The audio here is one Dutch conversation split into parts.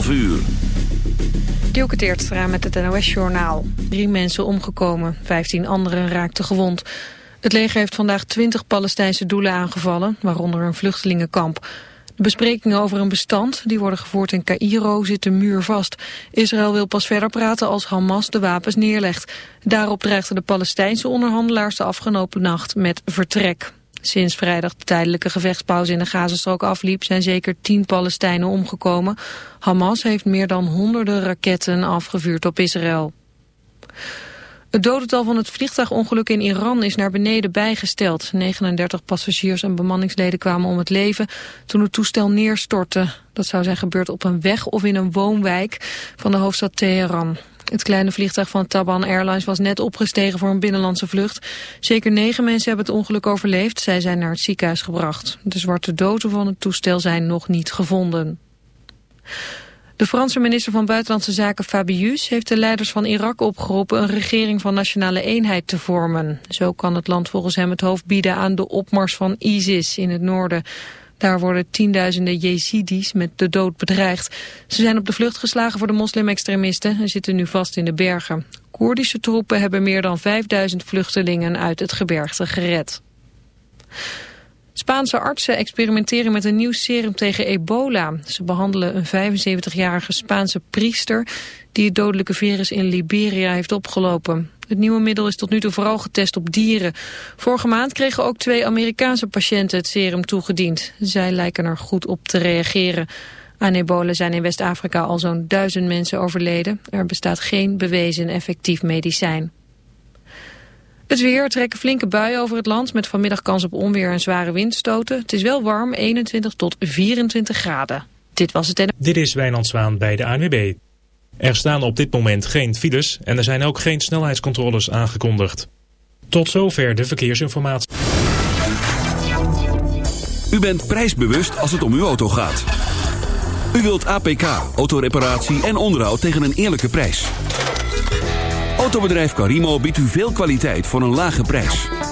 12 uur. Dielke met het NOS-journaal. Drie mensen omgekomen, 15 anderen raakten gewond. Het leger heeft vandaag 20 Palestijnse doelen aangevallen, waaronder een vluchtelingenkamp. De besprekingen over een bestand, die worden gevoerd in Cairo, zitten muurvast. Israël wil pas verder praten als Hamas de wapens neerlegt. Daarop dreigden de Palestijnse onderhandelaars de afgelopen nacht met vertrek. Sinds vrijdag de tijdelijke gevechtspauze in de Gazastrook afliep zijn zeker tien Palestijnen omgekomen. Hamas heeft meer dan honderden raketten afgevuurd op Israël. Het dodental van het vliegtuigongeluk in Iran is naar beneden bijgesteld. 39 passagiers en bemanningsleden kwamen om het leven toen het toestel neerstortte. Dat zou zijn gebeurd op een weg of in een woonwijk van de hoofdstad Teheran. Het kleine vliegtuig van Taban Airlines was net opgestegen voor een binnenlandse vlucht. Zeker negen mensen hebben het ongeluk overleefd. Zij zijn naar het ziekenhuis gebracht. De zwarte doden van het toestel zijn nog niet gevonden. De Franse minister van Buitenlandse Zaken Fabius heeft de leiders van Irak opgeroepen een regering van nationale eenheid te vormen. Zo kan het land volgens hem het hoofd bieden aan de opmars van ISIS in het noorden. Daar worden tienduizenden Jezidis met de dood bedreigd. Ze zijn op de vlucht geslagen voor de moslimextremisten en zitten nu vast in de bergen. Koerdische troepen hebben meer dan 5000 vluchtelingen uit het gebergte gered. Spaanse artsen experimenteren met een nieuw serum tegen ebola. Ze behandelen een 75-jarige Spaanse priester die het dodelijke virus in Liberia heeft opgelopen. Het nieuwe middel is tot nu toe vooral getest op dieren. Vorige maand kregen ook twee Amerikaanse patiënten het serum toegediend. Zij lijken er goed op te reageren. Aan ebola zijn in West-Afrika al zo'n duizend mensen overleden. Er bestaat geen bewezen effectief medicijn. Het weer trekken flinke buien over het land met vanmiddag kans op onweer en zware windstoten. Het is wel warm, 21 tot 24 graden. Dit was het en... Dit is Wijnand Zwaan bij de ANWB. Er staan op dit moment geen files en er zijn ook geen snelheidscontroles aangekondigd. Tot zover de verkeersinformatie. U bent prijsbewust als het om uw auto gaat. U wilt APK, autoreparatie en onderhoud tegen een eerlijke prijs. Autobedrijf Carimo biedt u veel kwaliteit voor een lage prijs.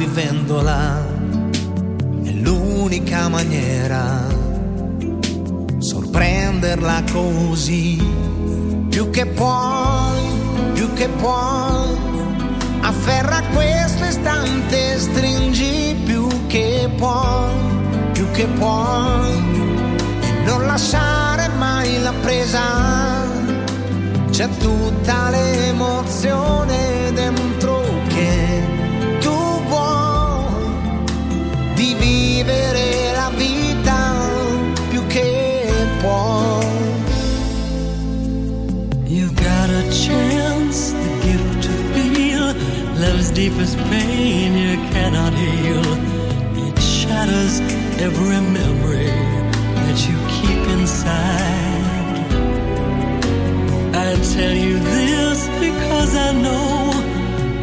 vivendola nell'unica maniera, sorprenderla così, più che puoi, più che puoi, afferra questo istante, stringi più che puoi, più che puoi, e non lasciare mai la presa, c'è tutta l'emozione dentro vivere la vita più che può. You got a chance, the gift to feel love's deepest pain you cannot heal. It shatters every memory that you keep inside. I tell you this because I know.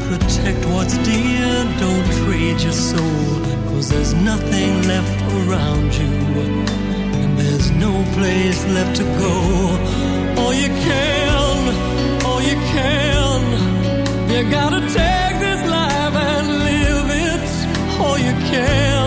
Protect what's dear, don't trade your soul Cause there's nothing left around you, and there's no place left to go. All you can, all you can, you gotta take this life and live it. All you can.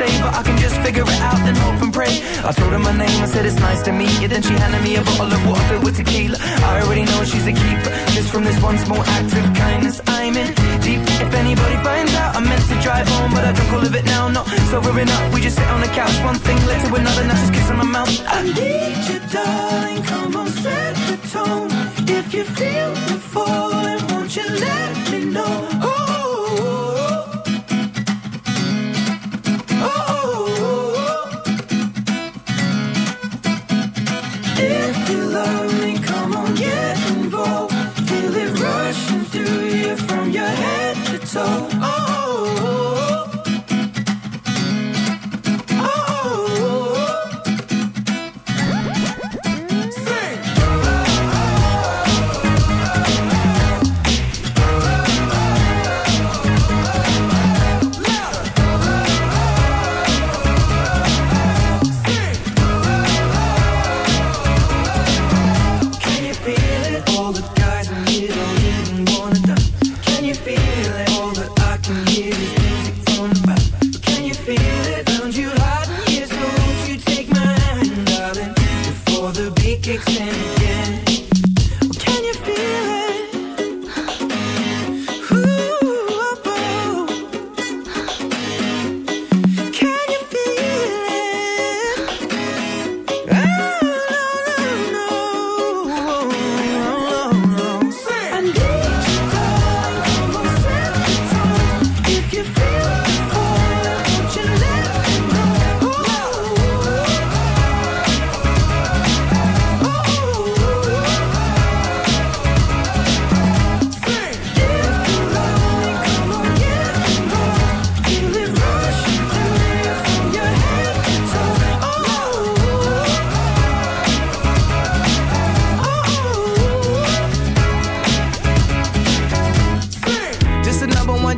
Say, but I can just figure it out and hope and pray. I told her my name, I said it's nice to meet you. Then she handed me a bottle of water filled with tequila. I already know she's a keeper. Just from this one small act of kindness, I'm in deep. If anybody finds out, I meant to drive home, but I don't call it now. No, sobering up, we just sit on the couch. One thing led to another, now just kissing my mouth. I need you, darling.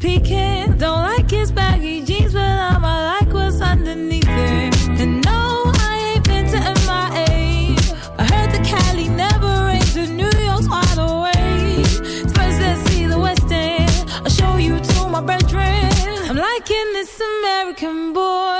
peaking. Don't like his baggy jeans, but I'ma like what's underneath it. And no, I ain't been to MIA. I heard the Cali never rains, and New York's wide awake. First, let's see the West End. I'll show you to my bedroom. I'm liking this American boy,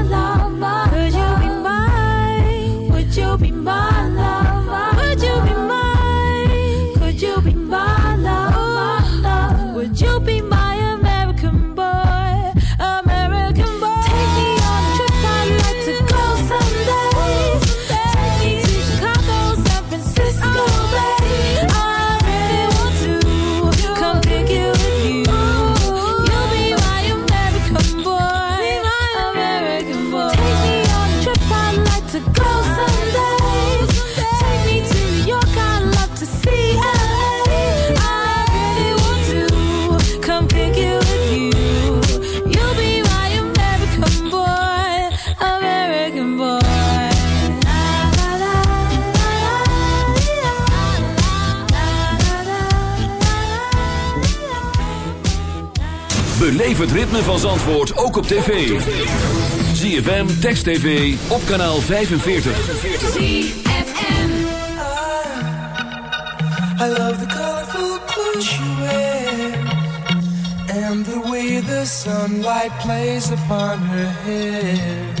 ritme van Zandvoort ook op tv. ZFM, Text TV, op kanaal 45. I love the colorful clothes she wears and the way the sunlight plays upon her hair.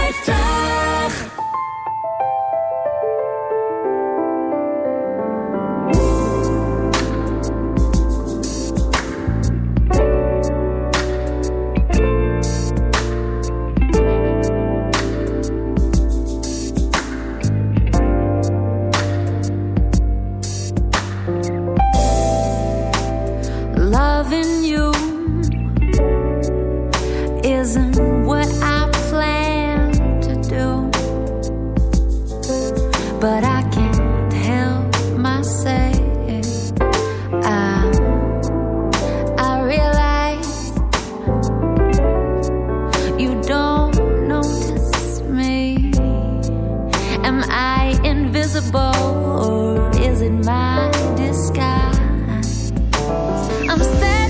Am I invisible or is it my disguise? I'm.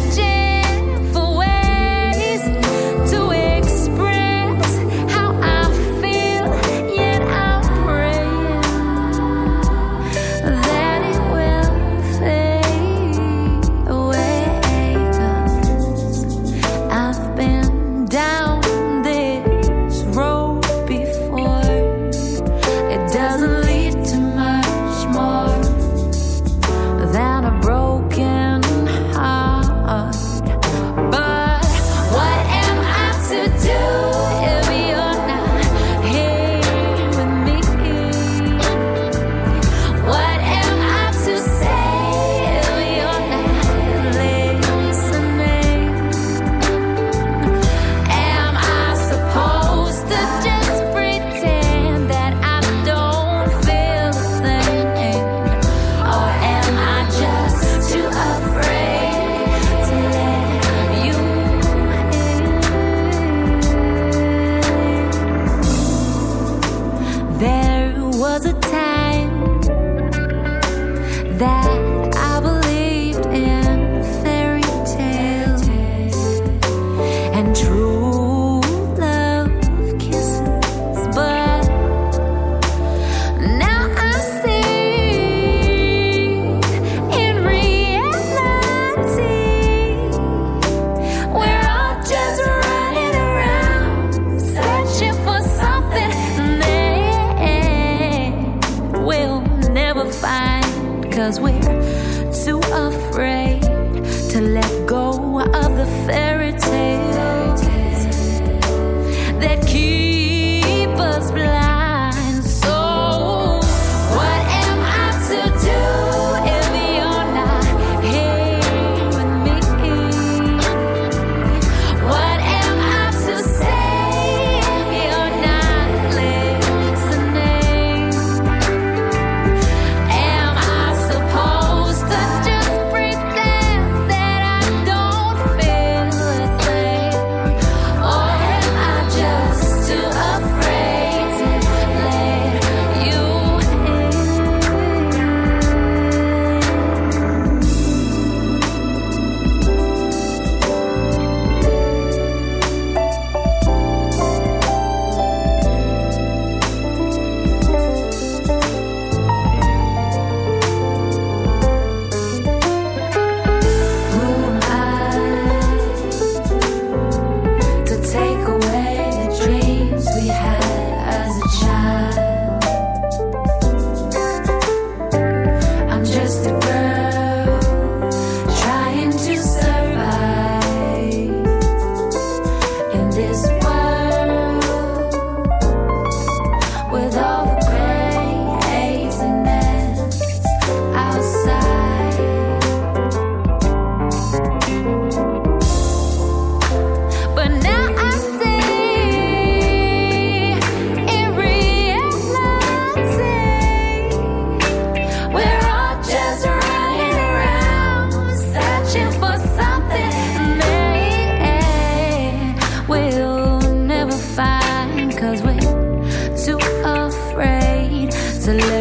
fairy tales that keep to live.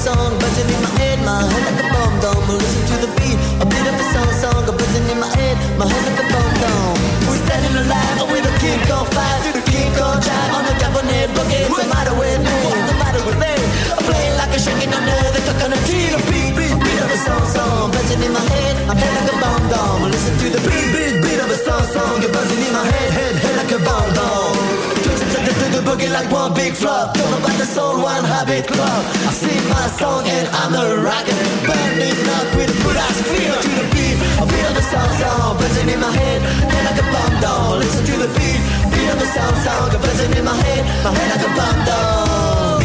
Song, buzzing in my head, my head like a bomb dome. Listen to the beat. A beat of a Boogie like one big flop. Don't about the soul, one habit club. I sing my song and I'm a rocker. Burning up with a good ass feel to the beat. I feel the sound song, buzzing in my head, head like a bomb down. Listen to the beat, of the sound song, buzzing in my head, my head like a bomb down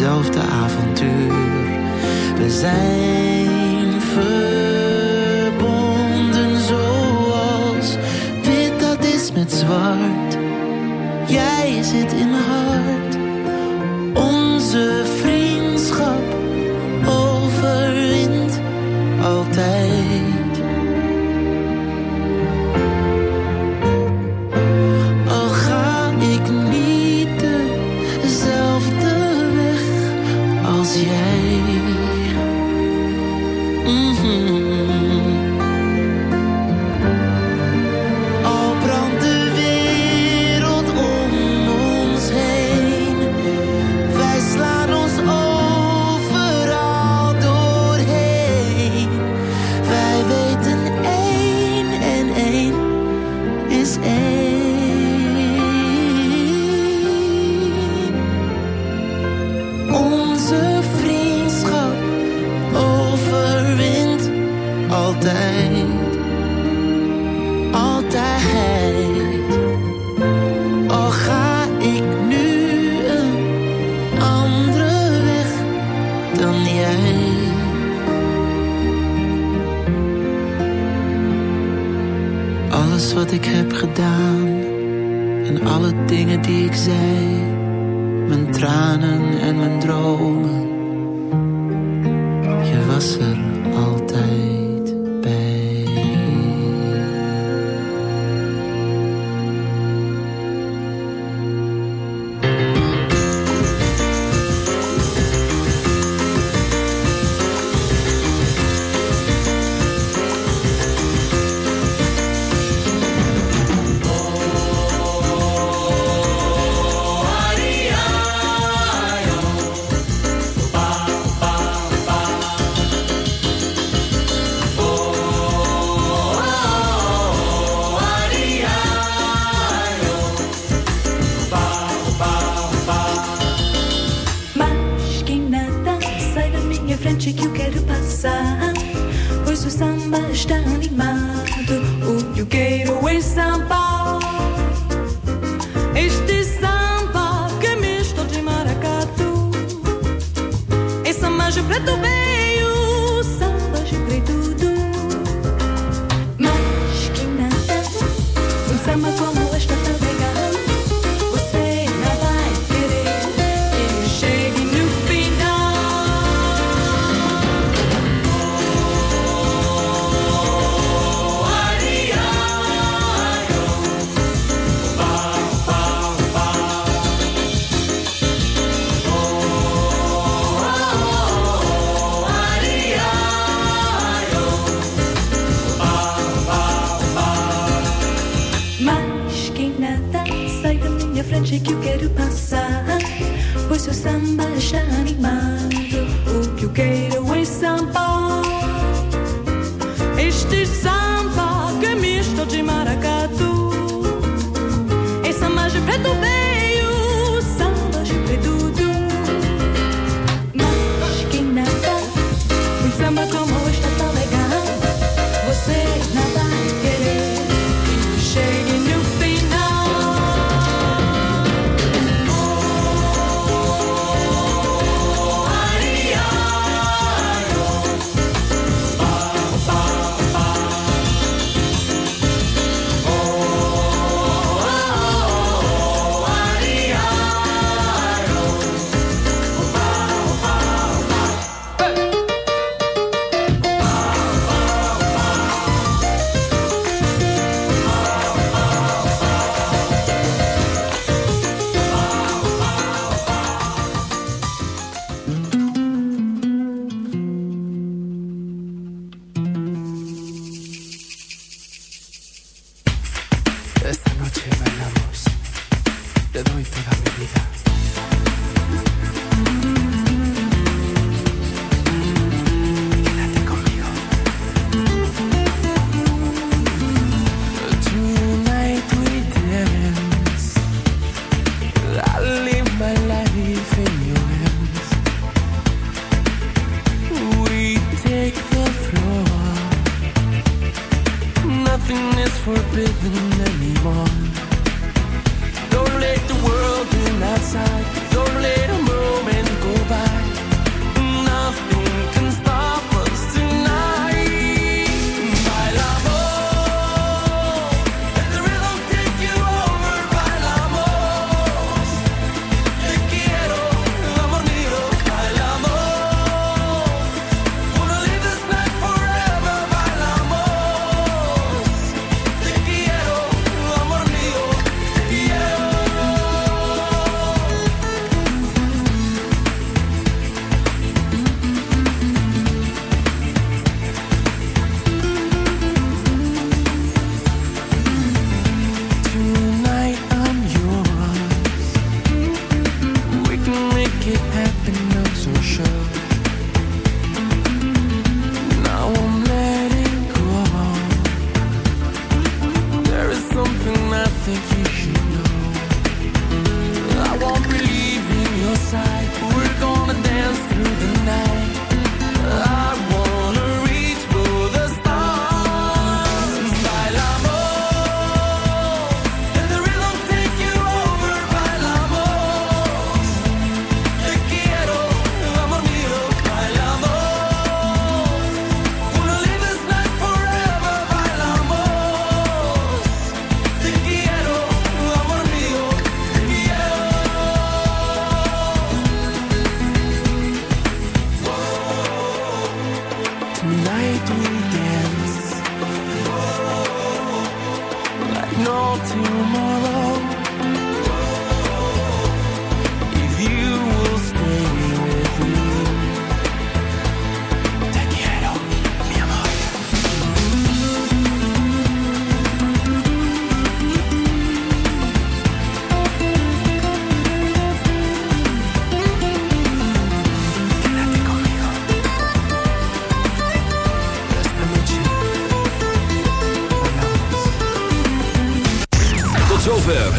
Hetzelfde avontuur. We zijn verbonden